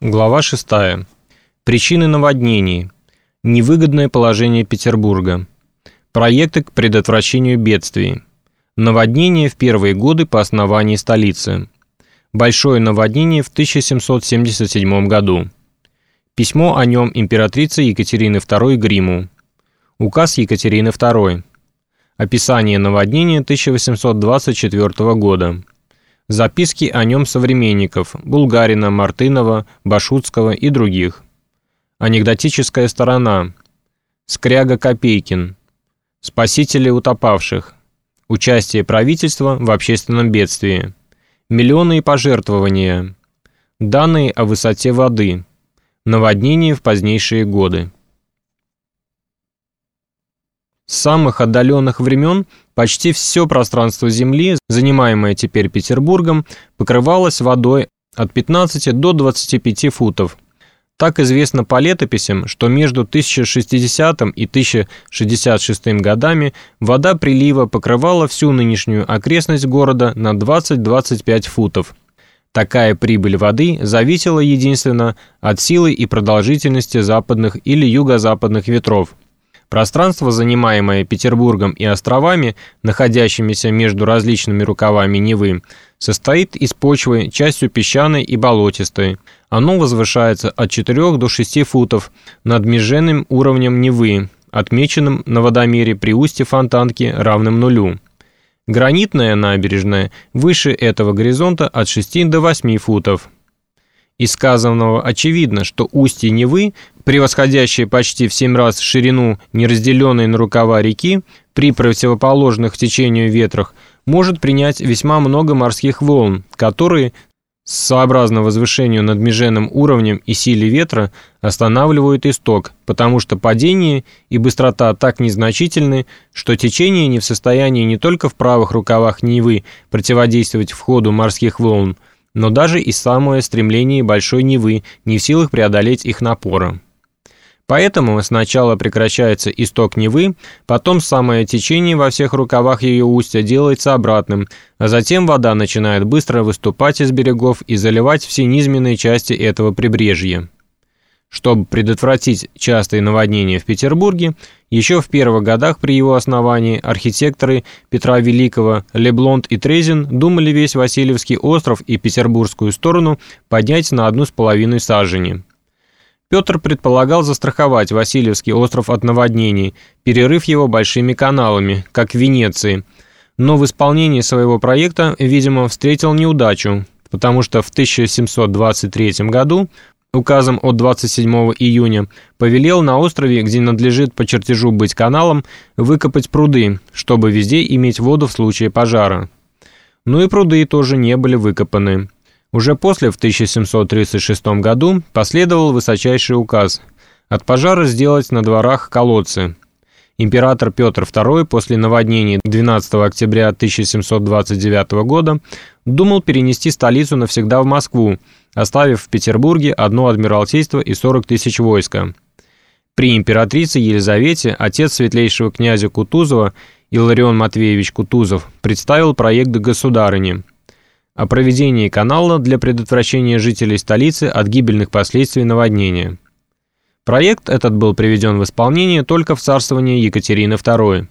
Глава 6. Причины наводнений. Невыгодное положение Петербурга. Проекты к предотвращению бедствий. Наводнение в первые годы по основании столицы. Большое наводнение в 1777 году. Письмо о нем императрицы Екатерины II Гриму. Указ Екатерины II. Описание наводнения 1824 года. Записки о нем современников Булгарина, Мартынова, Башутского и других. Анекдотическая сторона. Скряга Копейкин. Спасители утопавших. Участие правительства в общественном бедствии. Миллионы и пожертвования. Данные о высоте воды. Наводнение в позднейшие годы. С самых отдаленных времен почти все пространство Земли, занимаемое теперь Петербургом, покрывалось водой от 15 до 25 футов. Так известно по летописям, что между 1060 и 1066 годами вода прилива покрывала всю нынешнюю окрестность города на 20-25 футов. Такая прибыль воды зависела единственно от силы и продолжительности западных или юго-западных ветров – Пространство, занимаемое Петербургом и островами, находящимися между различными рукавами Невы, состоит из почвы, частью песчаной и болотистой. Оно возвышается от 4 до 6 футов над меженным уровнем Невы, отмеченным на водомере при устье Фонтанки равным нулю. Гранитная набережная выше этого горизонта от 6 до 8 футов. Из сказанного очевидно, что устье Невы, превосходящее почти в семь раз ширину неразделенной на рукава реки, при противоположных течению ветрах, может принять весьма много морских волн, которые, сообразно возвышению над меженным уровнем и силе ветра, останавливают исток, потому что падение и быстрота так незначительны, что течение не в состоянии не только в правых рукавах Невы противодействовать входу морских волн, но даже и самое стремление Большой Невы не в силах преодолеть их напора. Поэтому сначала прекращается исток Невы, потом самое течение во всех рукавах ее устья делается обратным, а затем вода начинает быстро выступать из берегов и заливать все низменные части этого прибрежья. Чтобы предотвратить частые наводнения в Петербурге, еще в первых годах при его основании архитекторы Петра Великого, Леблонд и Трезин думали весь Васильевский остров и Петербургскую сторону поднять на одну с половиной сажени. Петр предполагал застраховать Васильевский остров от наводнений, перерыв его большими каналами, как в Венеции, но в исполнении своего проекта, видимо, встретил неудачу, потому что в 1723 году указом от 27 июня повелел на острове, где надлежит по чертежу быть каналом, выкопать пруды, чтобы везде иметь воду в случае пожара. Ну и пруды тоже не были выкопаны. Уже после, в 1736 году, последовал высочайший указ от пожара сделать на дворах колодцы. Император Петр II после наводнений 12 октября 1729 года думал перенести столицу навсегда в Москву, оставив в Петербурге одно адмиралтейство и 40 тысяч войска. При императрице Елизавете отец светлейшего князя Кутузова Иларион Матвеевич Кутузов представил проект государыни о проведении канала для предотвращения жителей столицы от гибельных последствий наводнения. Проект этот был приведен в исполнение только в царствование Екатерины II.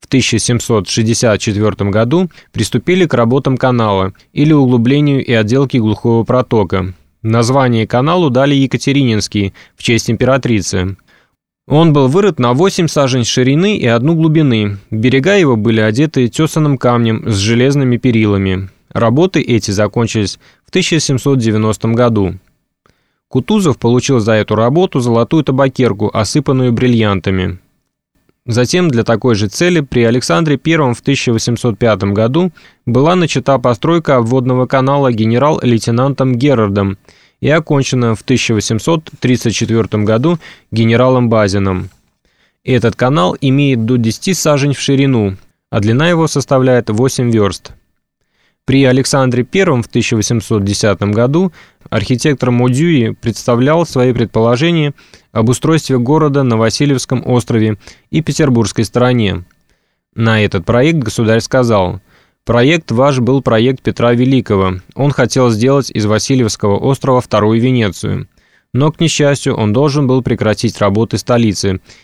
В 1764 году приступили к работам канала или углублению и отделке глухого протока. Название каналу дали Екатерининский в честь императрицы. Он был вырыт на 8 сажень ширины и одну глубины. Берега его были одеты тесаным камнем с железными перилами. Работы эти закончились в 1790 году. Кутузов получил за эту работу золотую табакерку, осыпанную бриллиантами. Затем для такой же цели при Александре I в 1805 году была начата постройка обводного канала генерал-лейтенантом Герардом и окончена в 1834 году генералом Базином. Этот канал имеет до 10 сажень в ширину, а длина его составляет 8 верст. При Александре I в 1810 году архитектор Модюи представлял свои предположения об устройстве города на Васильевском острове и Петербургской стороне. На этот проект государь сказал Проект ваш был проект Петра Великого. Он хотел сделать из Васильевского острова вторую Венецию. Но, к несчастью, он должен был прекратить работы столицы,